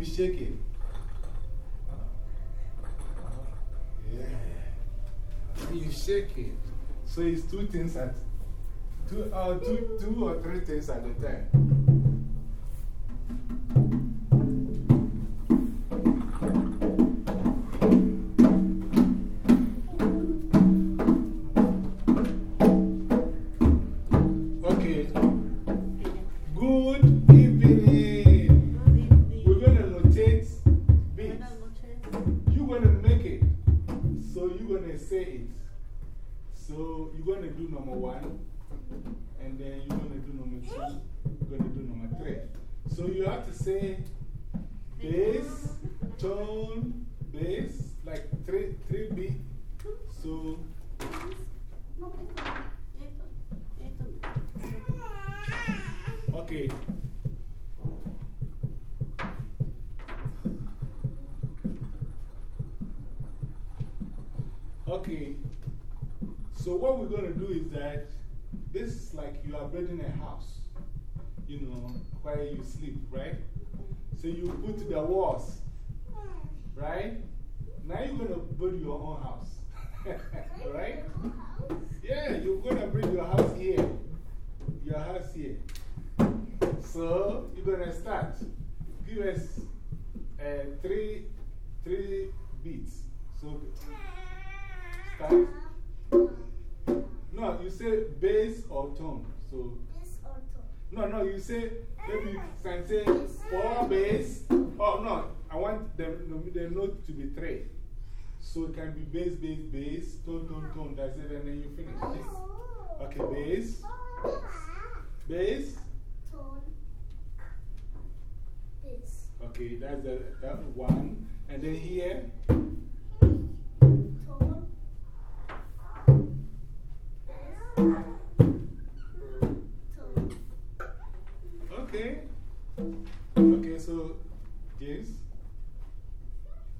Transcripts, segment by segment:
you shake it. Yeah. When you shake it. So it's two things at two, uh, two, two or three things at a time. So what we're going to do is that this is like you are building a house, you know, where you sleep, right? So you put the walls,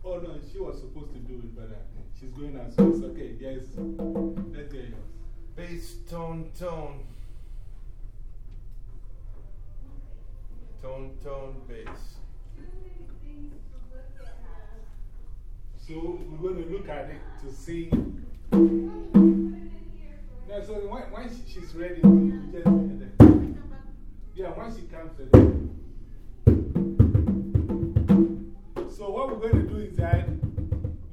Oh, no, she was supposed to do it, but uh, she's going out. So it's okay. Yes. Let's get yours. Bass, tone, tone. Tone, tone, bass. So we're going to look at it to see. No, so when she's ready, you just yeah, once she comes So what we're going to do is that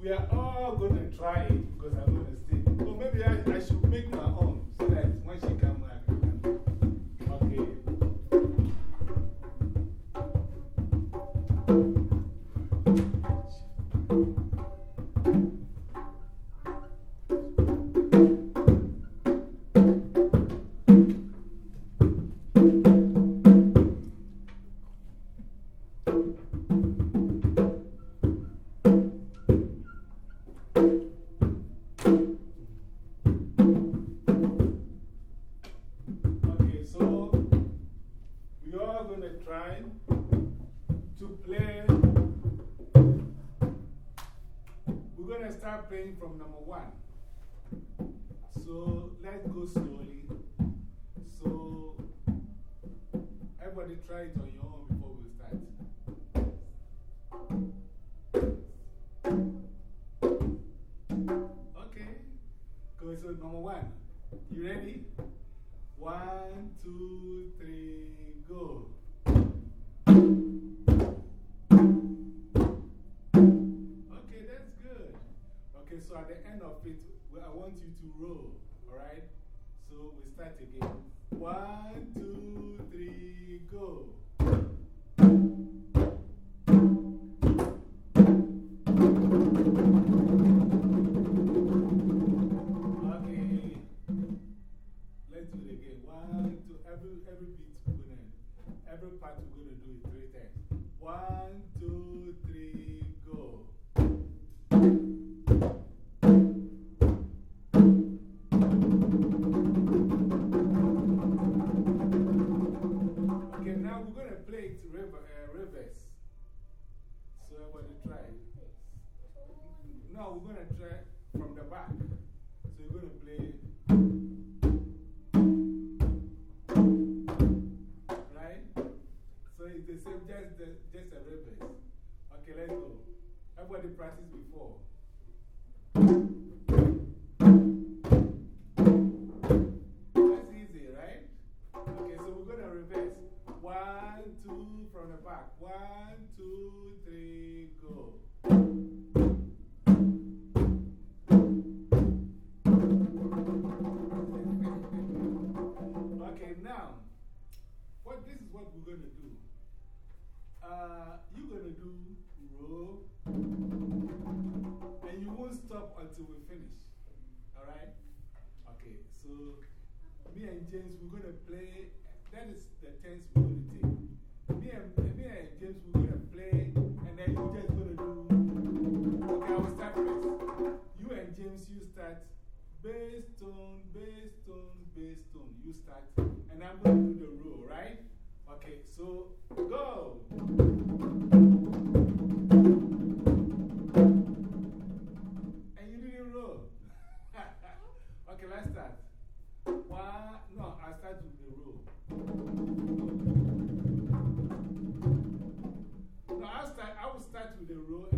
we are all going to try it because I'm going to stay. So maybe I, I should make my own so that start playing from number one. So let's go slowly. So everybody try it the role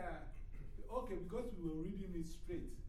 uh, okay, because we were reading it straight,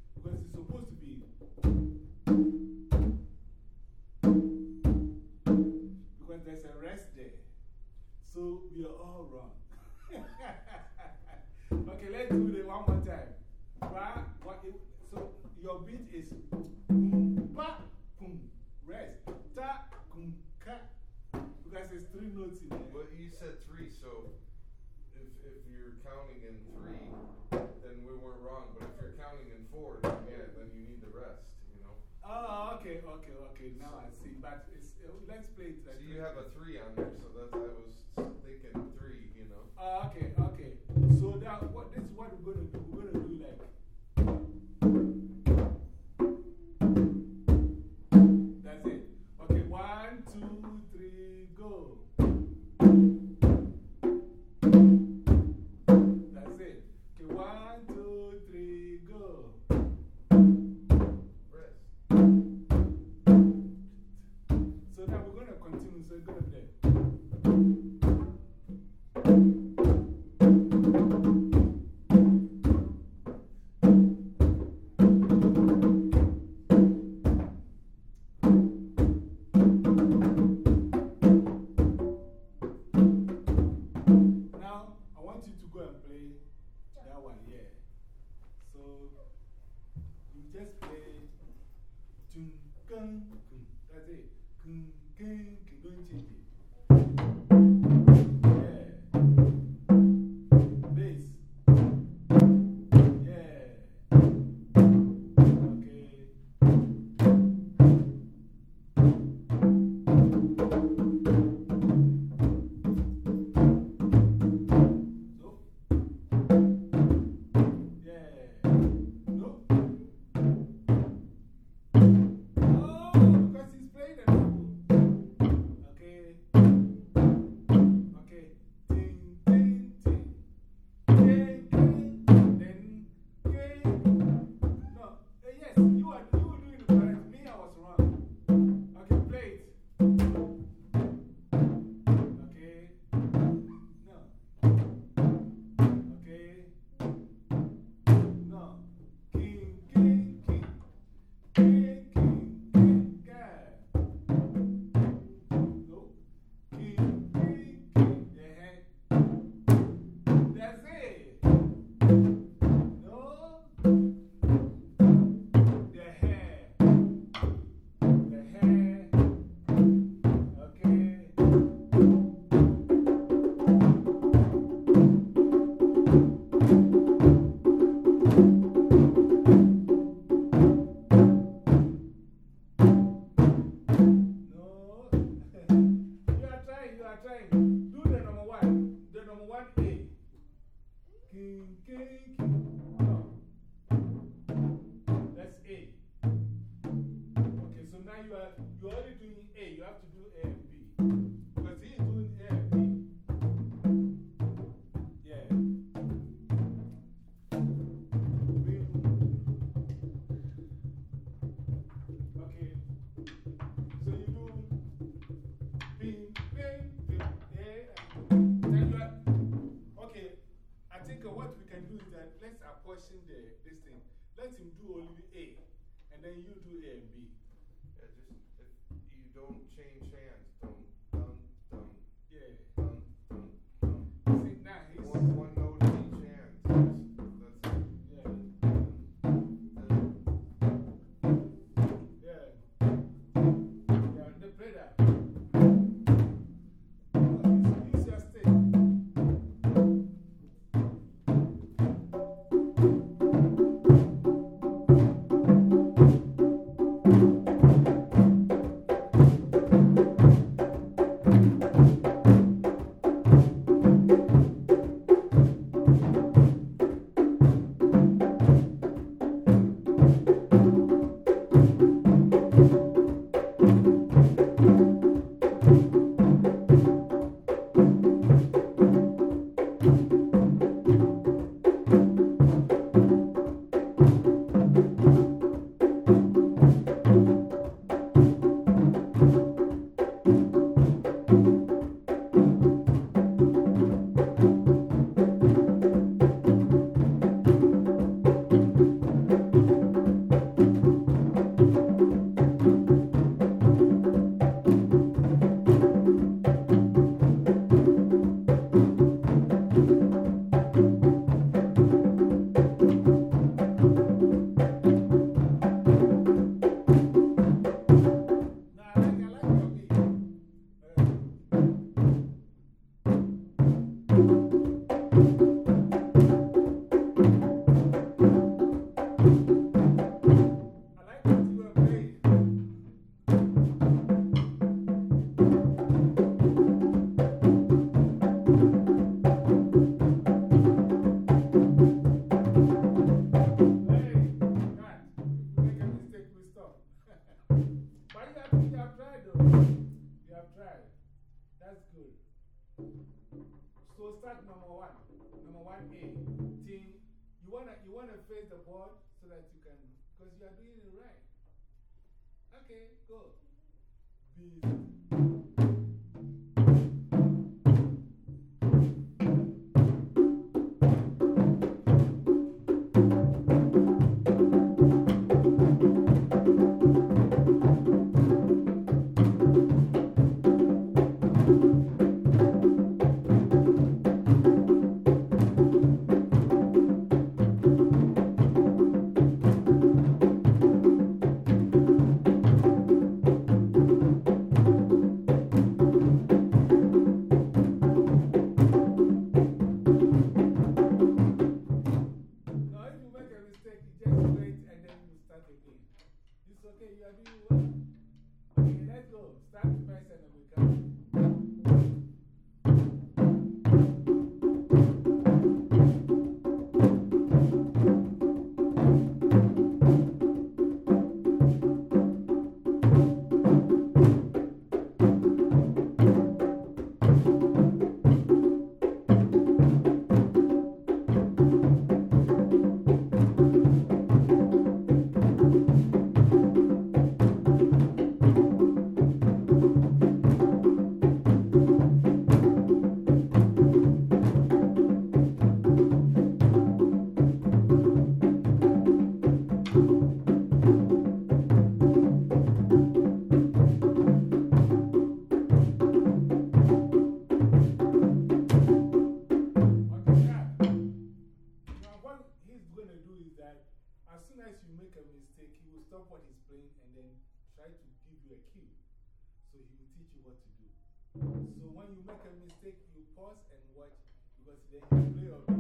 only A, and then you do A and B. start number one, number one A thing. You want to you wanna face the board so that you can, because you are doing it right. Okay, go. Be. a mistake, you pause and watch because the play of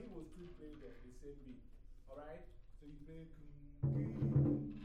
he was still playing the, the same beat. Alright? So you play.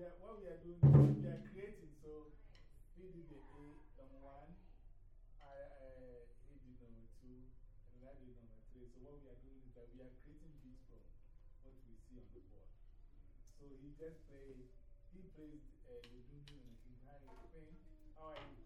Yeah, what we are doing is we are creating. So he did the A number one, I, did number two, and I did number three. So what we are doing is that we are creating beats from what we see on the board. So he just plays, he plays uh, the Doom and the Queen. How are you,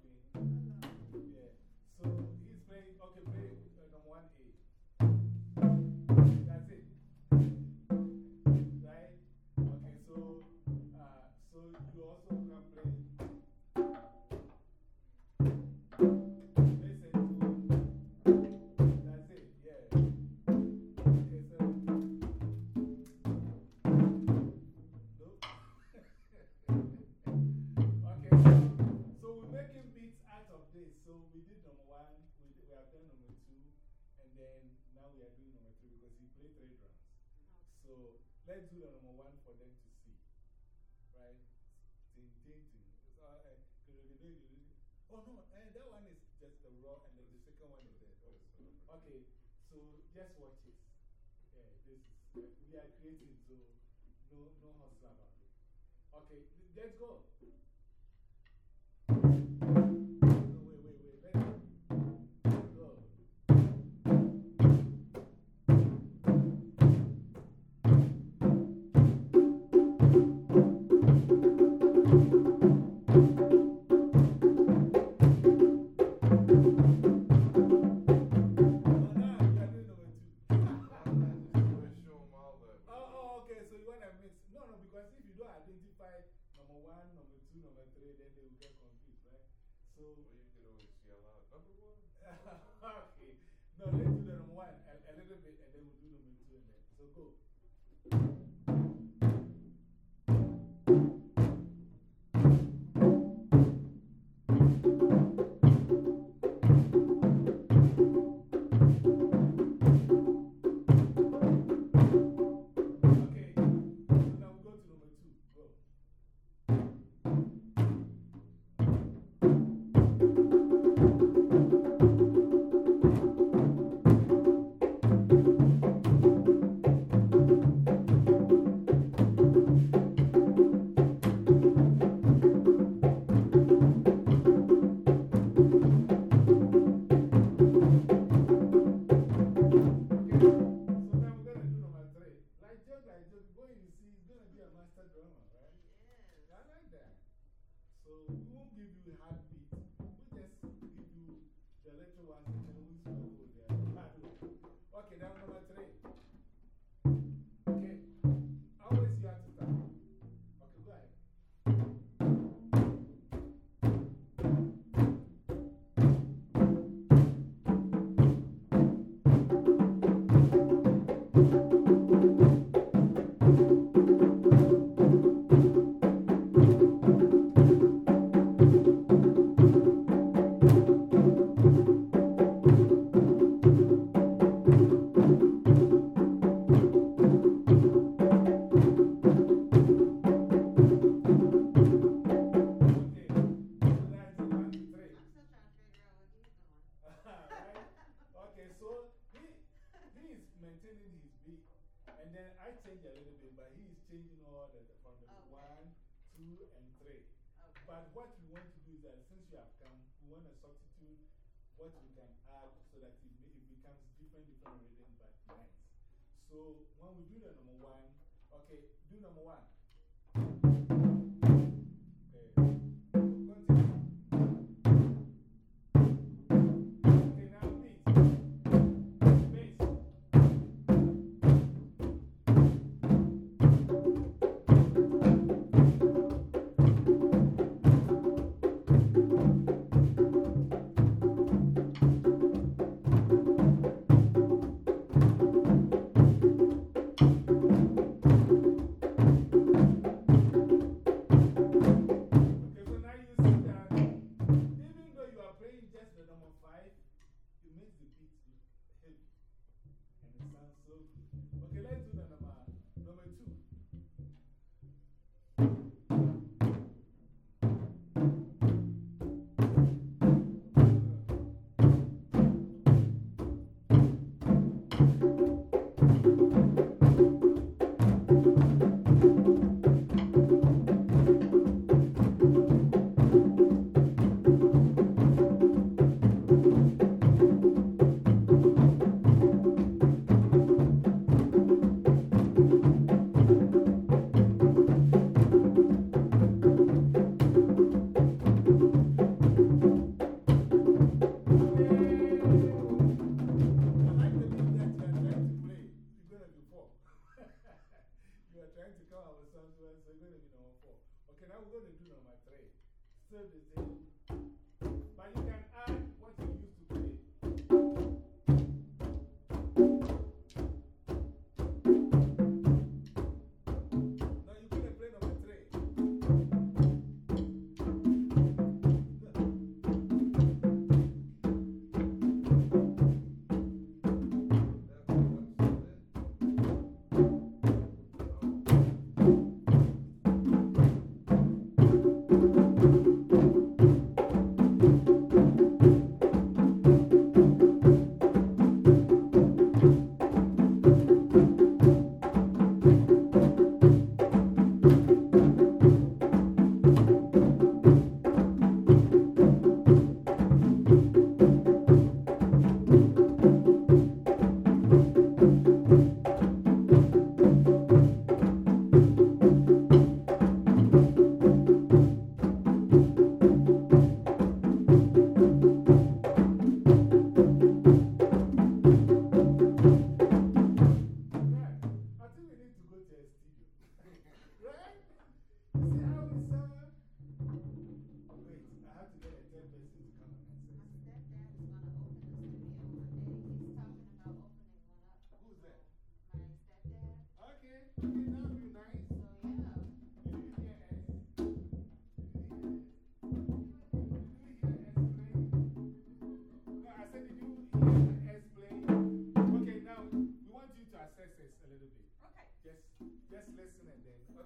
and then now we are doing number three because he played three drums. So let's do the number one for them to see. Right? Ting, ting, ting. It's uh, oh no, and that one is just the raw, and then the second one is the. Okay, so just watch it. Yeah, this is, uh, we are creating, so no, no hustle about it. Okay, let's go. So you want to mix? No, no, because if you don't identify number one, number two, number three, then they will get confused, right? So, Well, you could always yell out, number one. okay. No, changing the, from the Okay. one, two, and three. Okay. But what we want to do is that since you have come, we want to substitute what we can add so that it, it becomes different, different rhythm but nice. So when we do the number one, okay, do number one. good is it?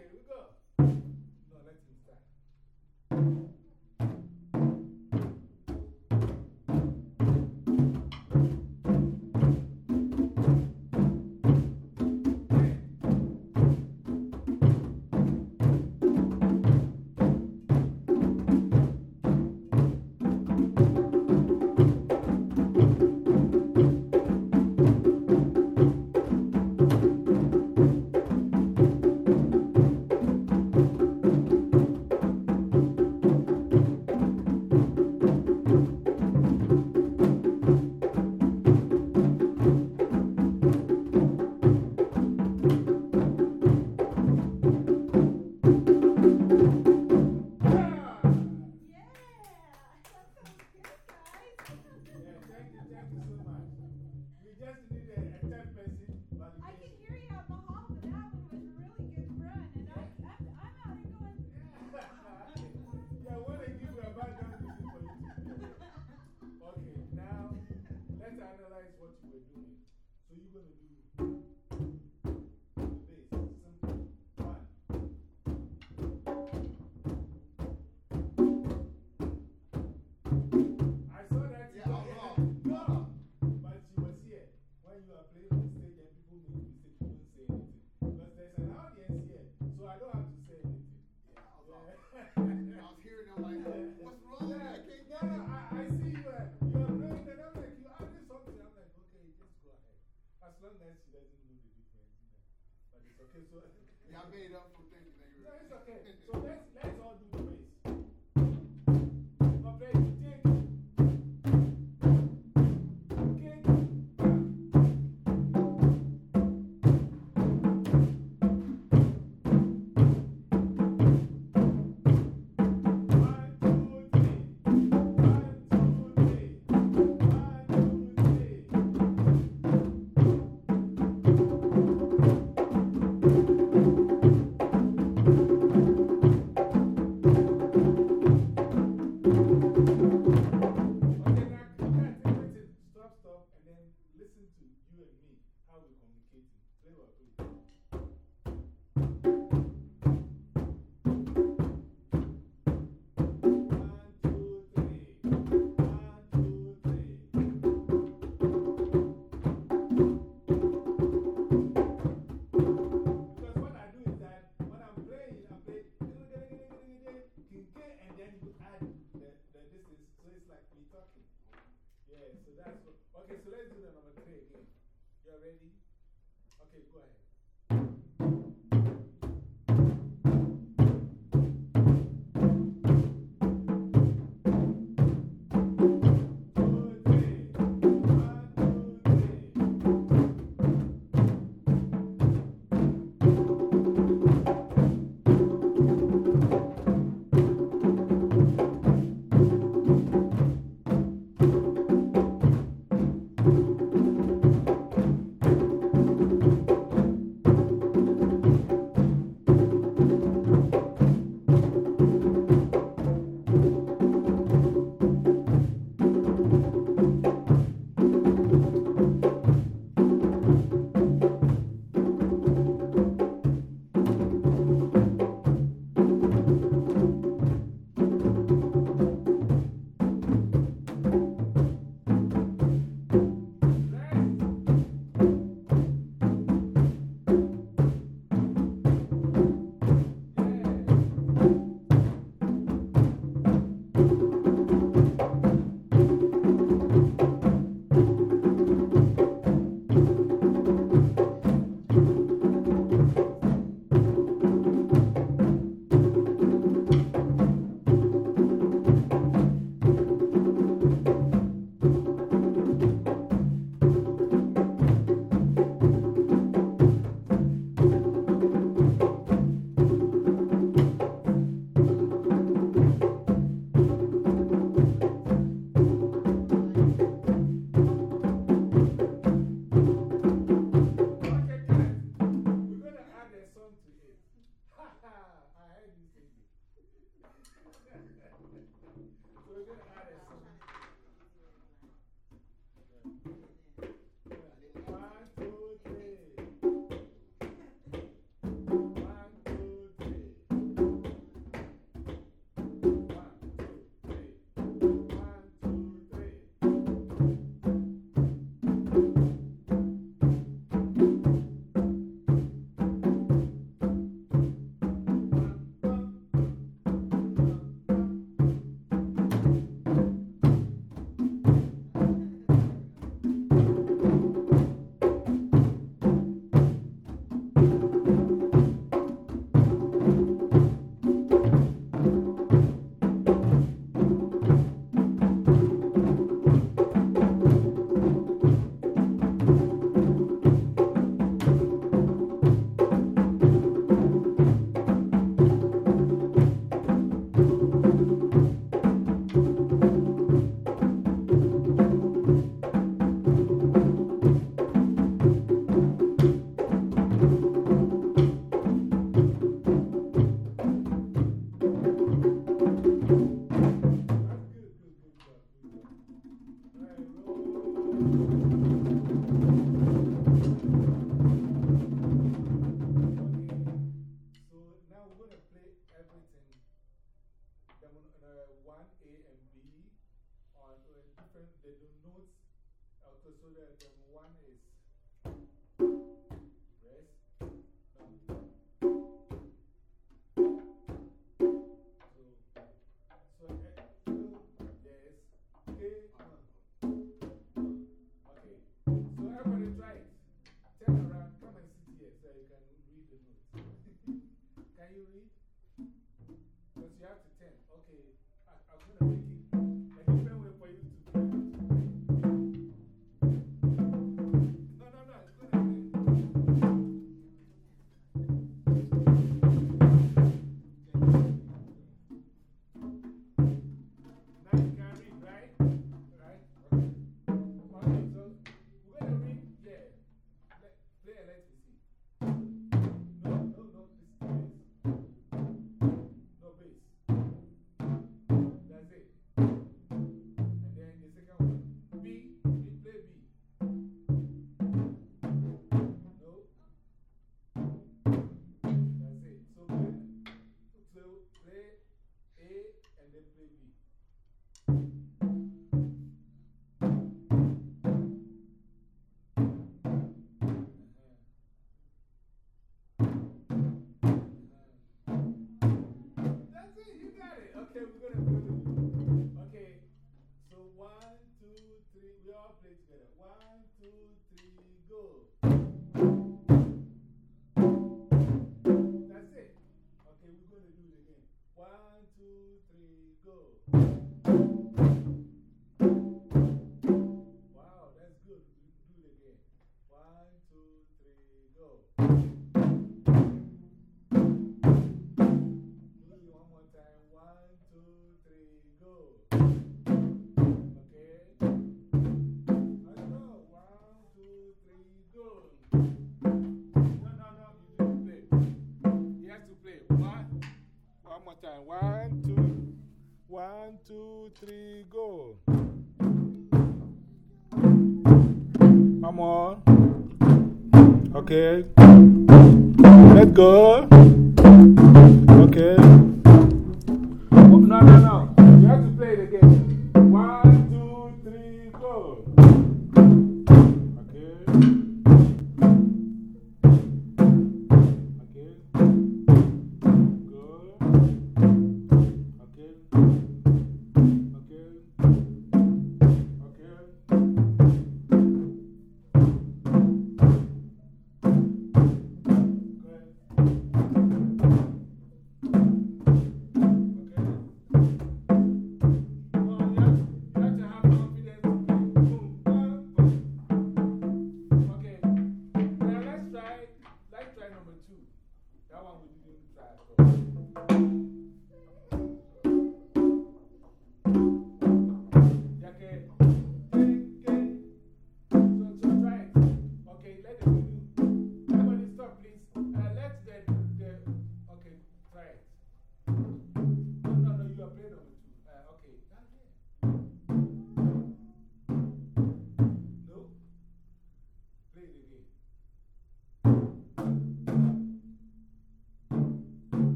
Here we go. so. yeah, I made up for thinking that you were. No, it's okay. So Okay. Let's go.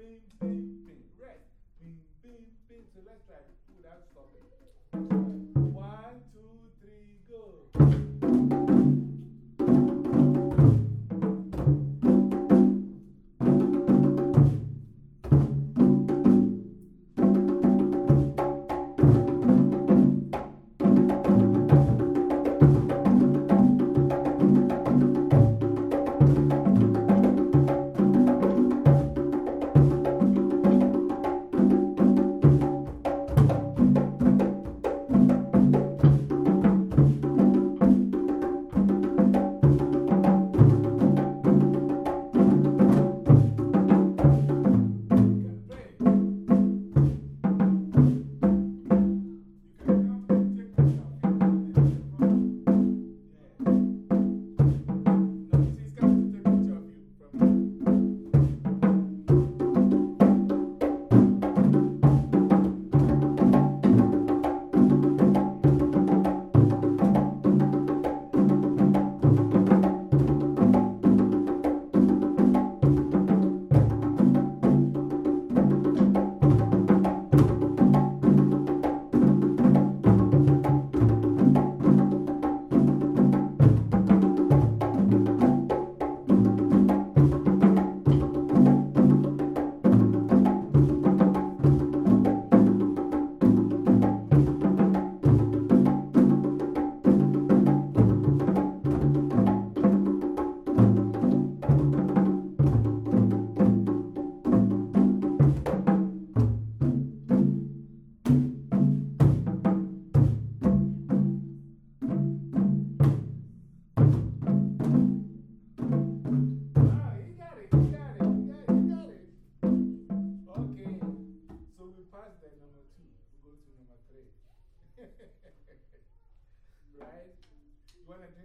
Bing, bing, bing. Right. Bing, bing, bing. So let's try it without stopping.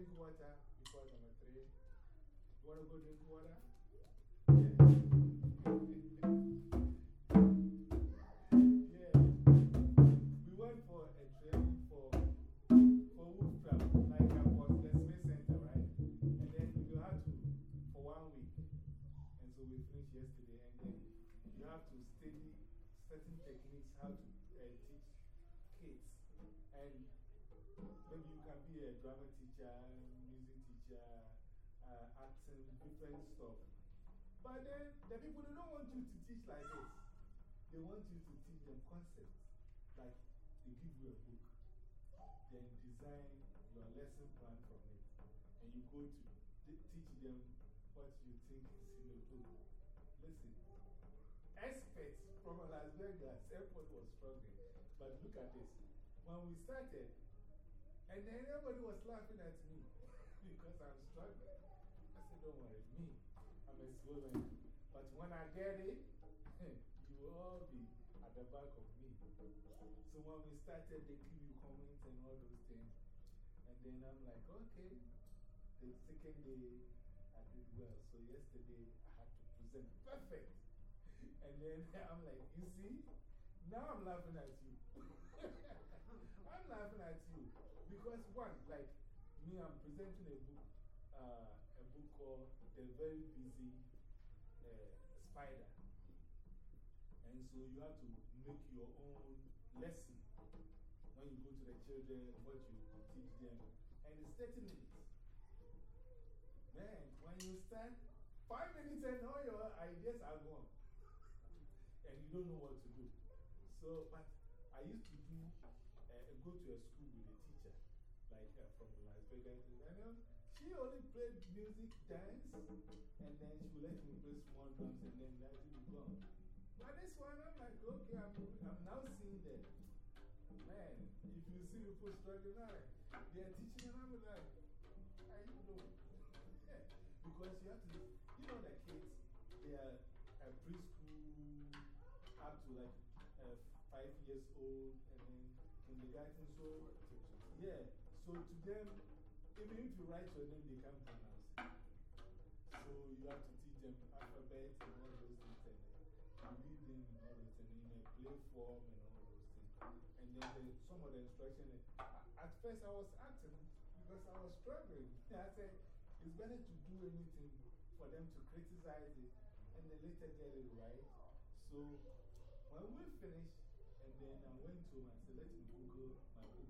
Drink water before number three? You want to go drink water? Yesterday. And then you have to study certain techniques, how to uh, teach kids. And be a drama teacher, music teacher, uh, acting, different stuff. But then the people they don't want you to teach like this. They want you to teach them concepts. Like they give you a book, then design your lesson plan from it. And you go to teach them what you think is in the book. Listen, experts from Las Vegas airport was struggling. But look at this. When we started, and then everybody was laughing at me because I'm struggling. I said, Don't worry, me, I'm a learner. But when I get it, you will all be at the back of me. So when we started, they give you comments and all those things. And then I'm like, okay. The second day, I did well. So yesterday, I had to present perfect. And then I'm like, you see? Now I'm laughing at you. I'm laughing at you. Because, one, like me, I'm presenting a book, uh, a book called The Very Busy uh, Spider. And so you have to make your own lesson when you go to the children, what you teach them. And it's 30 minutes. Man, when you stand five minutes and all your ideas are gone. And you don't know what to do. So, but I used to do, uh, go to a school with a teacher, like uh, from Las Vegas. And she only played music, dance, and then she would let me play small drums, and then that would be gone. But this one, I'm like, okay, I'm, I'm now seeing that. Man, if you see people struggling, like, they're teaching, and I'm like, how you doing? because you have to, you know, the kids, they are at preschool up to like uh, five years old, and then kindergarten. So, yeah, so to them, even if you write your name, they can't pronounce it. So you have to teach them alphabet and all those things. And you lead them in all those things, in a play form and all those things. And then the, some of the instructions, at first I was acting because I was struggling. I said, it's better to do anything for them to criticize it and then later get it right. So when we finished, and then I went to and said, let me Google my book.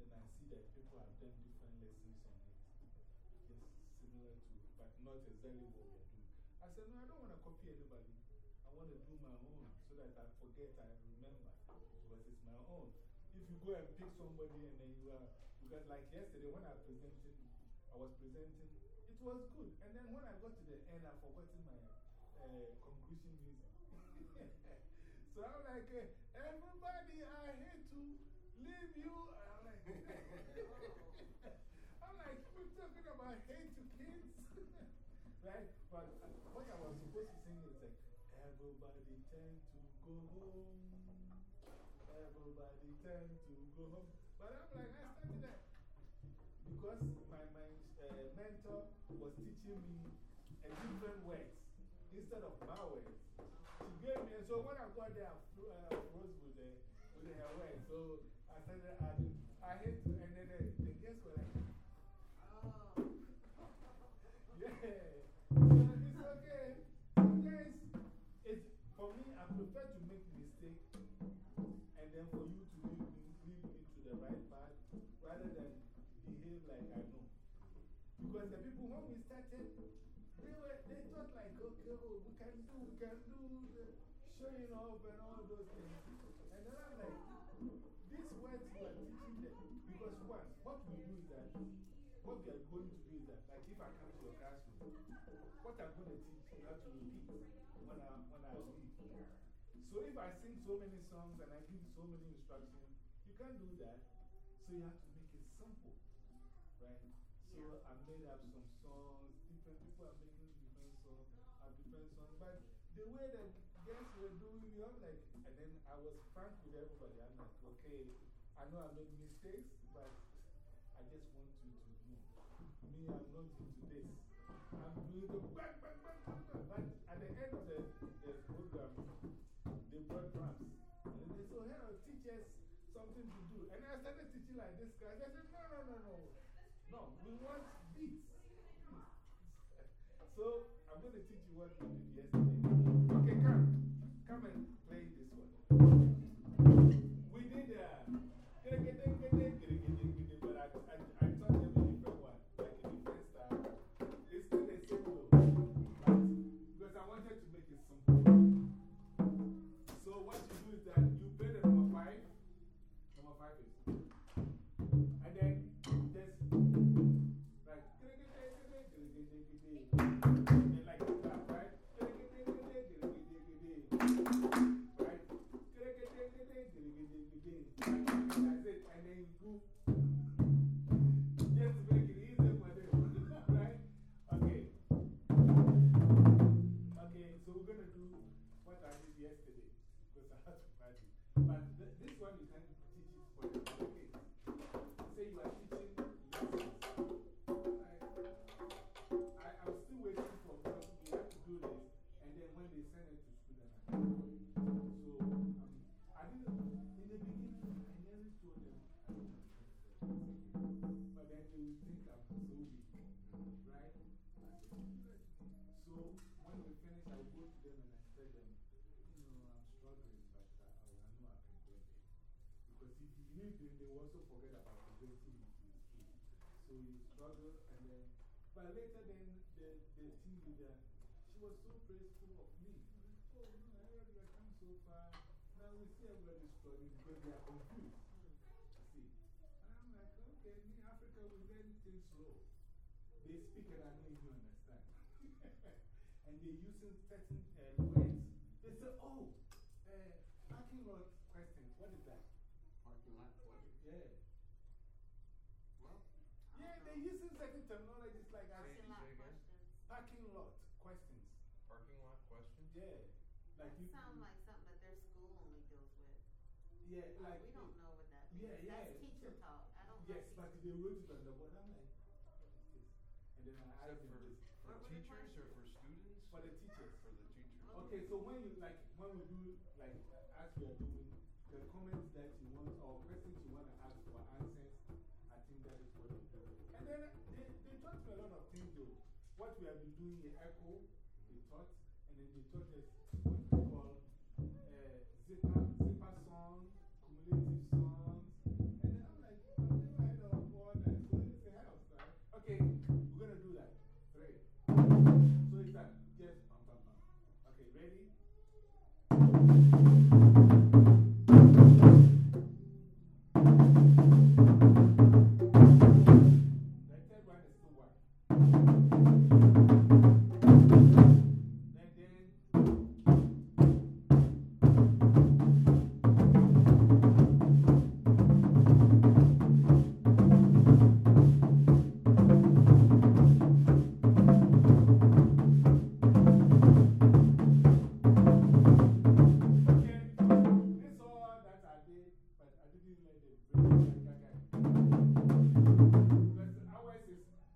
Then I see that people have done different lessons on it. Just similar to, but not exactly what we are doing. I said, no, I don't want to copy anybody. I want to do my own so that I forget, I remember. Because it's my own. If you go and pick somebody and then you are, because like yesterday when I presented, I was presenting, it was good. And then when I got to the end, I forgot my uh, conclusion music. so I'm like, uh, everybody, I hate to leave you. I'm like, I'm like, we're talking about hate to kids. right? But what I was supposed to sing is like, everybody tend to go home. Everybody tend to go home. But I'm like, I started that. Because my, my uh, mentor was teaching me a different words instead of my words. She gave me, and so when I got there, I froze with, the, with her words. So I started adding, I hate oh, we can do, we can do the showing off and all those things. And then I'm like, these words you are teaching them. Because one, what we do is that, what we are going to do is that, like if I come to your classroom, what I'm going to teach you have to repeat when I, when I leave. So if I sing so many songs and I give so many instructions, you can't do that. So you have to make it simple. Right? So I made up some songs. Different people are making different songs, have different songs. But the way that guests were doing it, I'm like, and then I was frank with everybody. I'm like, okay, I know I made mistakes, but I just want you to know. Me, I'm not into this. I'm doing the bang, bang, bang, bang, bang. But at the end of the, the program, they brought drums. And they said, hey, teach us something to do. And I started teaching like this guy. I said, no, no, no, no. No, we want beats. So I'm going to teach you what we did but later, then the, the team leader, she was so praiseful of me. Oh, no, I you have come so far. Now we see everybody struggling because they are confused. You see? And I'm like, okay, in Africa, we learn things slow. They speak and I don't even understand. and they're using certain uh, words. They say, oh, uh, parking lot questions. What is that? Parking lot question. Yeah. Well, Yeah, they're using certain terminologies like I Say- Parking lot questions. parking lot questions. Parking lot questions? Yeah. Like That you. sound like something that their school only deals with. Yeah, Uh, like. we don't know what that means. Yeah, yeah. That's teacher talk. I don't Yes, know. but they wrote it on the board. I'm like, what is this? And then I Is that asked for, this. for What teachers or for students? For the teachers. For the teachers. Okay, so when you like, when we do, like, as we are doing, the comments that you want, or questions doing in ECHO,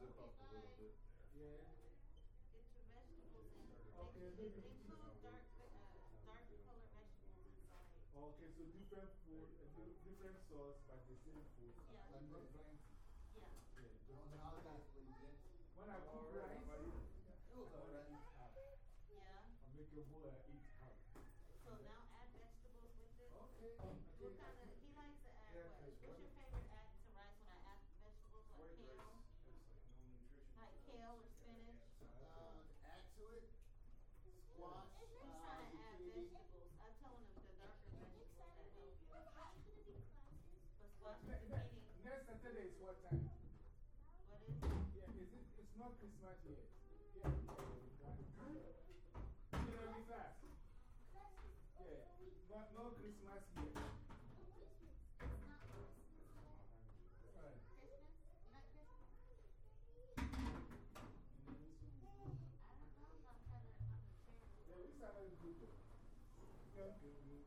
zip up a little bit. Yeah. Get your vegetables in. Okay, Include- maybe- Include dark, uh, dark color vegetables inside. Okay, so different food, uh, different sauce, but the same food. Yeah. Like the plenty. Yeah. Yeah, just- On the holidays, please, yeah. When I cook rice,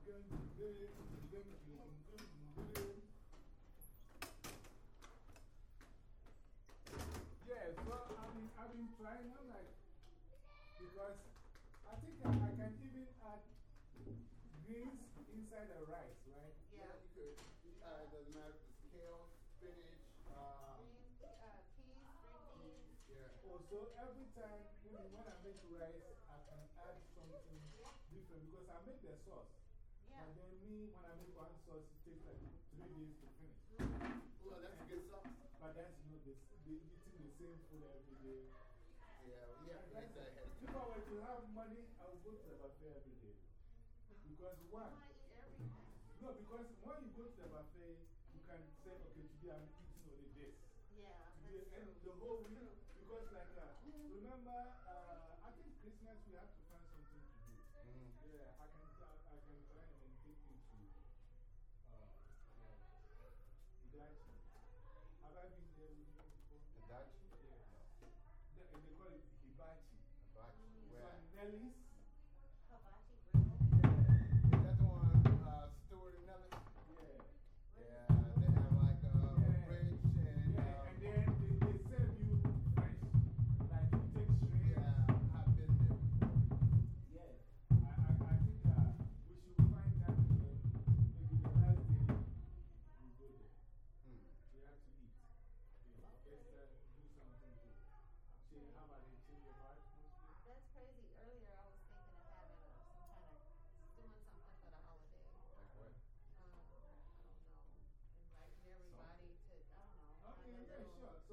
Yeah, so I mean, I've been trying, I'm like, because I think I, I can even add greens inside the rice, right? Yeah, you could. Uh, it doesn't matter if it's kale, spinach, uh, Green, uh, peas, green peas. yeah. Oh, so every time, maybe when I make rice, I can add something different because I make the sauce. Yeah. And then me, when I make one sauce, it takes like three days to finish. Well, that's a good sauce. But that's not the, they eating the same food every day. Yeah, we have to get that ahead of If I were to have money, I would go to the buffet every day. Because I one, eat everything. no, because when you go to the buffet, you can say, okay, today I'm eating only this. Yeah, Today, and the whole week, because like, uh, remember, uh, I think Christmas we have to find something to do. Mm. Yeah, I can, I, I can try and take you to uh, uh, Idachi. Have I been there with you before? Hibachi? Yeah. They, and they call it Hibachi. Hibachi. Where? on Nelly's.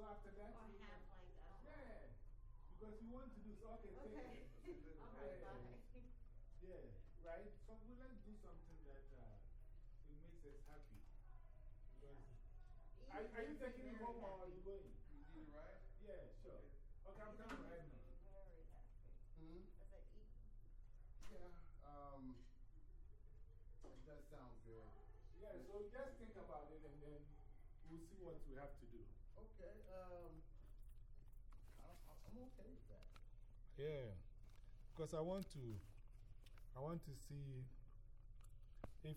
So after that, Or have like, I don't know. Yeah. Because we want to do so. Okay, take Okay. it. All right, Yeah. bye. Yeah, right? So we let's do something that uh, it makes us happy. Because are, are you taking me home or are you going? You need it right? Yeah, sure. Okay, I'm coming right now. Very happy. Hmm? I said eating. Yeah, um, it does sound good. Yeah, so just think about it and then we'll see what we have to do. Okay, um, I'm, I'm okay with that. Yeah, because I want to, I want to see if